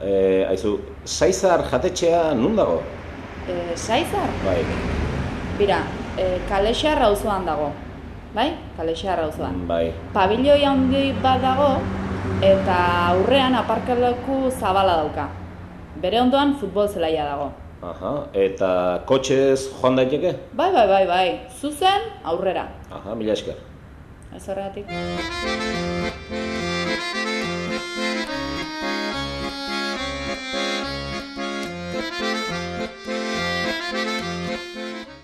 E, aizu, zaizar jatetxea nun dago? E, saizar? Bai, Bira, e, kalexar auzoan dago. Bai? Kalexar auzoan. bai. Pabilioi handi bat dago eta aurrean aparkaleku zabala dauka. Bere ondoan futbol zelaia dago. Aha, eta kotxez joan daiteke? Bai, bai, bai, bai. Zuzen aurrera. Aha, mila esker. Ez horregatik. Música